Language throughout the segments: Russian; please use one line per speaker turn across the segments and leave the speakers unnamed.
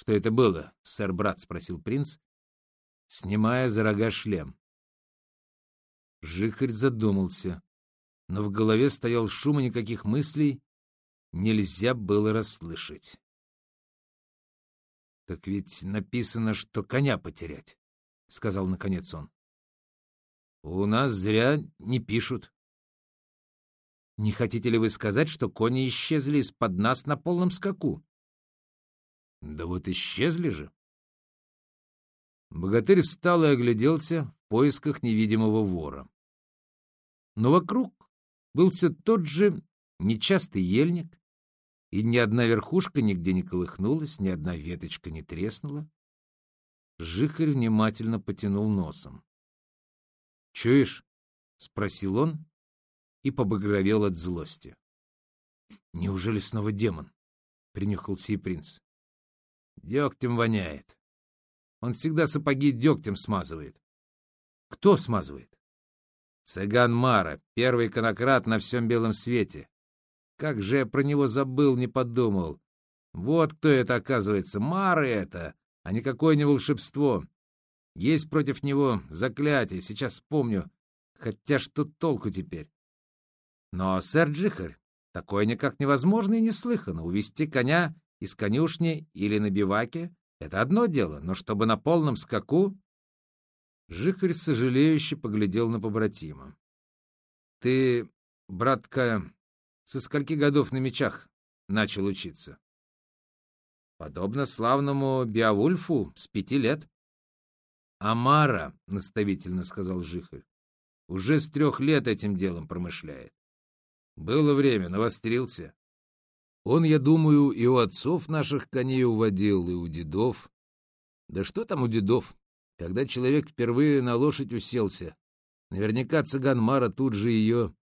Что это было, сэр-брат? — спросил принц, снимая за рога шлем. Жихарь задумался, но в голове стоял шум и никаких мыслей нельзя было расслышать. «Так ведь написано, что коня потерять», — сказал наконец он. «У нас зря не пишут». «Не хотите ли вы сказать, что кони исчезли из-под нас на полном скаку?» «Да вот исчезли же». Богатырь встал и огляделся в поисках невидимого вора. Но вокруг был все тот же нечастый ельник, и ни одна верхушка нигде не колыхнулась, ни одна веточка не треснула. Жихарь внимательно потянул носом. — Чуешь? — спросил он и побагровел от злости. — Неужели снова демон? — принюхался и принц. — Дегтем воняет. Он всегда сапоги дегтем смазывает. — Кто смазывает? — Цыган Мара, первый конократ на всем белом свете. Как же я про него забыл, не подумал. Вот кто это, оказывается. Мары это, а не какое-нибудь волшебство. Есть против него заклятие, сейчас вспомню. Хотя что толку теперь? Но, сэр Джихарь, такое никак невозможно и неслыханно. Увести коня из конюшни или на биваке — это одно дело, но чтобы на полном скаку... Жихарь сожалеюще поглядел на побратима. — Ты, братка, со скольки годов на мечах начал учиться? Подобно славному Биовульфу, с пяти лет. Амара, — наставительно сказал Жихарь, — уже с трех лет этим делом промышляет. Было время, навострился. Он, я думаю, и у отцов наших коней уводил, и у дедов. Да что там у дедов? Когда человек впервые на лошадь уселся, наверняка цыган Мара тут же ее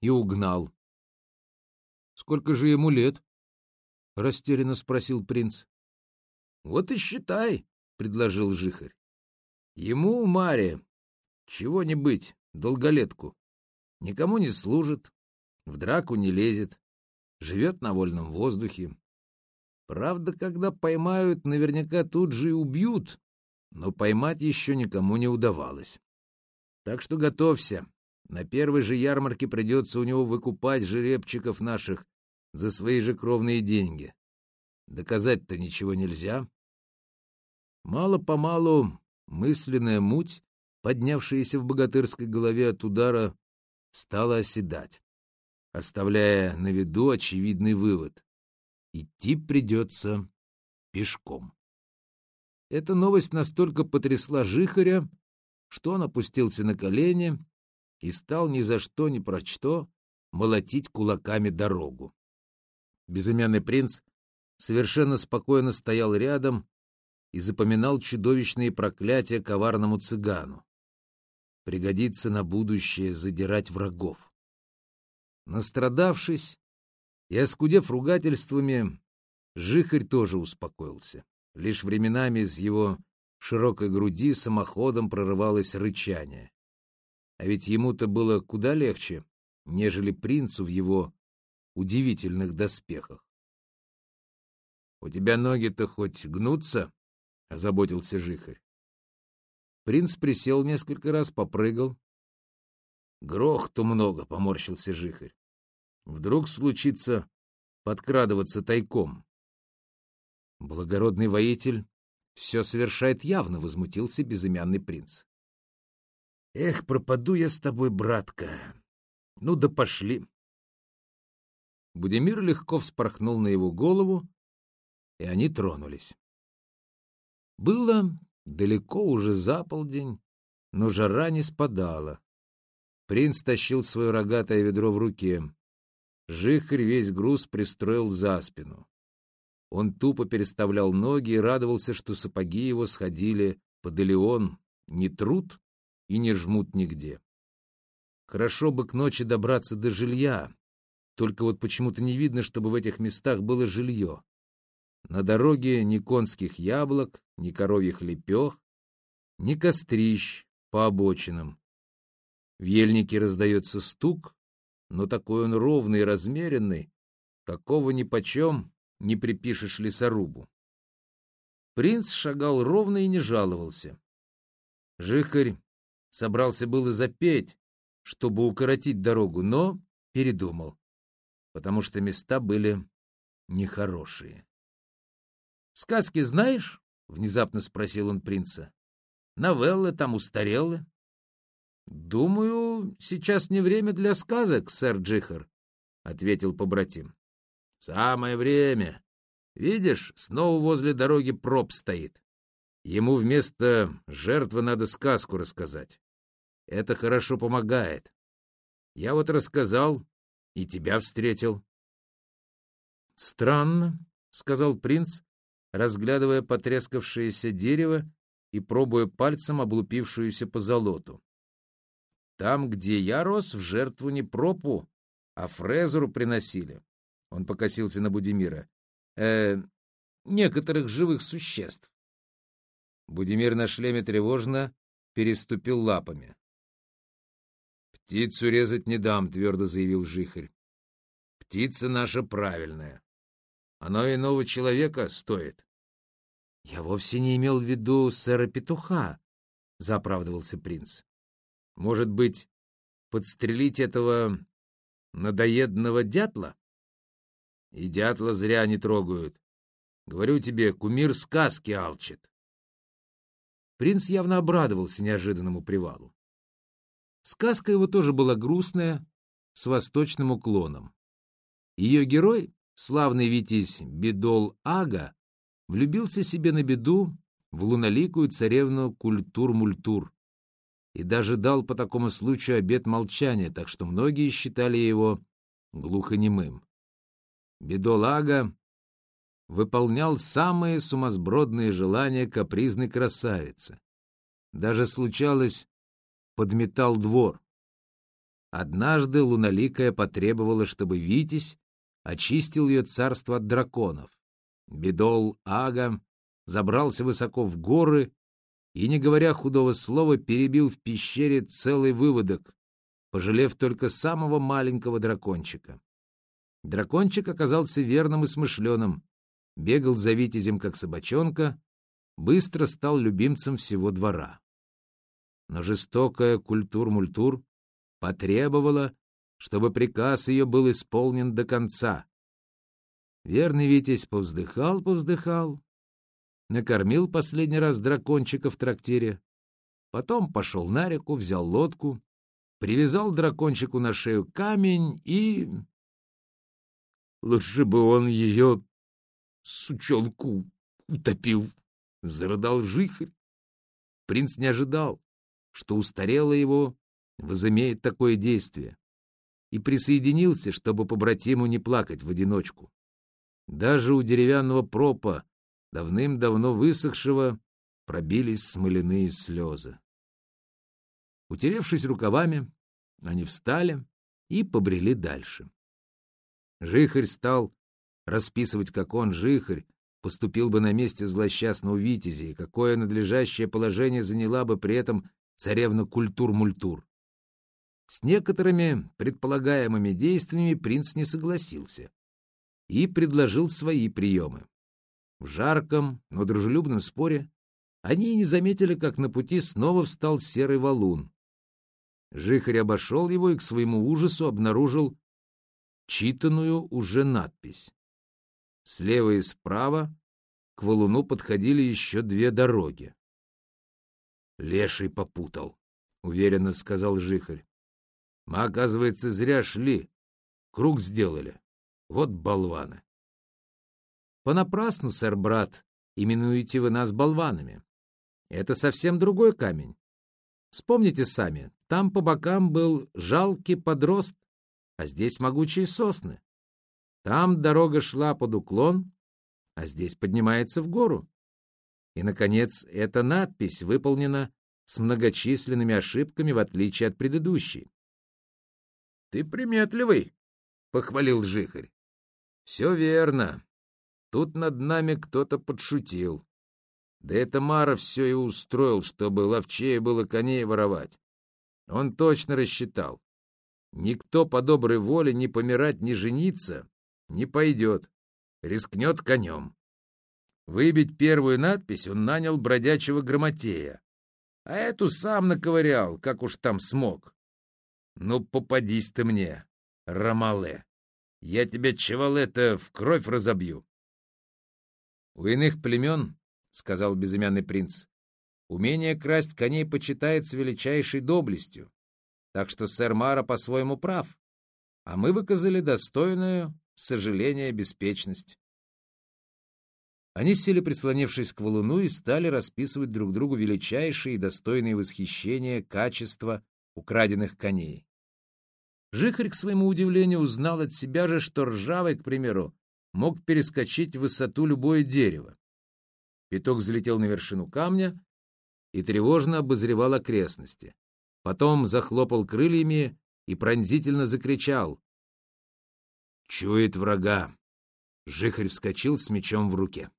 и угнал. Сколько же ему лет? — растерянно спросил принц. — Вот и считай, — предложил Жихарь. — Ему, Маре, чего-нибудь, долголетку. Никому не служит, в драку не лезет, живет на вольном воздухе. Правда, когда поймают, наверняка тут же и убьют, но поймать еще никому не удавалось. Так что готовься, на первой же ярмарке придется у него выкупать жеребчиков наших за свои же кровные деньги. Доказать-то ничего нельзя. Мало-помалу мысленная муть, поднявшаяся в богатырской голове от удара, стала оседать, оставляя на виду очевидный вывод. Идти придется пешком. Эта новость настолько потрясла Жихаря, что он опустился на колени и стал ни за что ни про что молотить кулаками дорогу. Безымянный принц совершенно спокойно стоял рядом и запоминал чудовищные проклятия коварному цыгану. Пригодится на будущее задирать врагов. Настрадавшись и оскудев ругательствами, Жихарь тоже успокоился. Лишь временами из его широкой груди самоходом прорывалось рычание. А ведь ему-то было куда легче, нежели принцу в его удивительных доспехах. — У тебя ноги-то хоть гнутся? — озаботился Жихарь. Принц присел несколько раз, попрыгал. — Грохту много, — поморщился Жихарь. — Вдруг случится подкрадываться тайком. Благородный воитель все совершает явно, — возмутился безымянный принц. — Эх, пропаду я с тобой, братка. Ну да пошли. Будимир легко вспорхнул на его голову, и они тронулись. Было далеко уже за полдень, но жара не спадала. Принц тащил свое рогатое ведро в руке. Жихарь весь груз пристроил за спину. Он тупо переставлял ноги и радовался, что сапоги его сходили под Элеон, не труд и не жмут нигде. Хорошо бы к ночи добраться до жилья, только вот почему-то не видно, чтобы в этих местах было жилье. На дороге ни конских яблок, ни коровьих лепех, ни кострищ по обочинам. В ельнике раздается стук, но такой он ровный и размеренный, какого ни почем не припишешь лесорубу. Принц шагал ровно и не жаловался. Жихарь собрался было запеть, чтобы укоротить дорогу, но передумал, потому что места были нехорошие. «Сказки знаешь?» — внезапно спросил он принца. «Новеллы там устарелы». «Думаю, сейчас не время для сказок, сэр Джихар», — ответил побратим. «Самое время. Видишь, снова возле дороги проб стоит. Ему вместо жертвы надо сказку рассказать. Это хорошо помогает. Я вот рассказал и тебя встретил. Странно, — сказал принц, разглядывая потрескавшееся дерево и пробуя пальцем облупившуюся позолоту. Там, где я рос, в жертву не пропу, а фрезеру приносили. Он покосился на Будимира. Э, некоторых живых существ. Будимир на шлеме тревожно переступил лапами. «Птицу резать не дам», — твердо заявил Жихарь. «Птица наша правильная. Оно иного человека стоит». «Я вовсе не имел в виду сэра Петуха», — заоправдывался принц. «Может быть, подстрелить этого надоедного дятла?» «И дятла зря не трогают. Говорю тебе, кумир сказки алчит». Принц явно обрадовался неожиданному привалу. Сказка его тоже была грустная, с восточным уклоном. Ее герой, славный витязь Бедол Ага, влюбился себе на беду в луноликую царевну Культур-Мультур и даже дал по такому случаю обет молчания, так что многие считали его глухонемым. Бедол Ага выполнял самые сумасбродные желания капризной красавицы. Даже случалось, подметал двор. Однажды Луналикая потребовала, чтобы Витязь очистил ее царство от драконов. Бедол Ага забрался высоко в горы и, не говоря худого слова, перебил в пещере целый выводок, пожалев только самого маленького дракончика. Дракончик оказался верным и смышленым, бегал за Витязем как собачонка, быстро стал любимцем всего двора но жестокая культур-мультур потребовала, чтобы приказ ее был исполнен до конца. Верный Витязь повздыхал-повздыхал, накормил последний раз дракончика в трактире, потом пошел на реку, взял лодку, привязал дракончику на шею камень и... Лучше бы он ее, сучонку, утопил, — зарыдал жихарь. Принц не ожидал, что устарело его возымеет такое действие, и присоединился, чтобы побратиму не плакать в одиночку. Даже у деревянного пропа, давным-давно высохшего, пробились смоляные слезы. Утеревшись рукавами, они встали и побрели дальше. Жихарь стал расписывать, как он, Жихарь, поступил бы на месте злосчастного Витязи, и какое надлежащее положение заняла бы при этом царевна Культур-Мультур. С некоторыми предполагаемыми действиями принц не согласился и предложил свои приемы. В жарком, но дружелюбном споре они не заметили, как на пути снова встал серый валун. Жихарь обошел его и к своему ужасу обнаружил читанную уже надпись. Слева и справа к валуну подходили еще две дороги. Леший попутал, — уверенно сказал Жихарь. Мы, оказывается, зря шли. Круг сделали. Вот болваны. Понапрасну, сэр-брат, именуете вы нас болванами. Это совсем другой камень. Вспомните сами, там по бокам был жалкий подрост, а здесь могучие сосны. Там дорога шла под уклон, а здесь поднимается в гору. И, наконец, эта надпись выполнена с многочисленными ошибками, в отличие от предыдущей. — Ты приметливый, — похвалил Жихарь. — Все верно. Тут над нами кто-то подшутил. Да это Мара все и устроил, чтобы ловчее было коней воровать. Он точно рассчитал. Никто по доброй воле ни помирать, ни жениться не пойдет. Рискнет конем. Выбить первую надпись он нанял бродячего грамотея, а эту сам наковырял, как уж там смог. Ну, попадись ты мне, Ромале. Я тебя, чевалета, в кровь разобью. У иных племен, — сказал безымянный принц, — умение красть коней почитается величайшей доблестью, так что сэр Мара по-своему прав, а мы выказали достойную сожаление беспечность. Они сели, прислонившись к валуну, и стали расписывать друг другу величайшие и достойные восхищения качества украденных коней. Жихарь, к своему удивлению, узнал от себя же, что ржавый, к примеру, мог перескочить в высоту любое дерево. Петух взлетел на вершину камня и тревожно обозревал окрестности. Потом захлопал крыльями и пронзительно закричал. «Чует врага!» Жихарь вскочил с мечом в руке.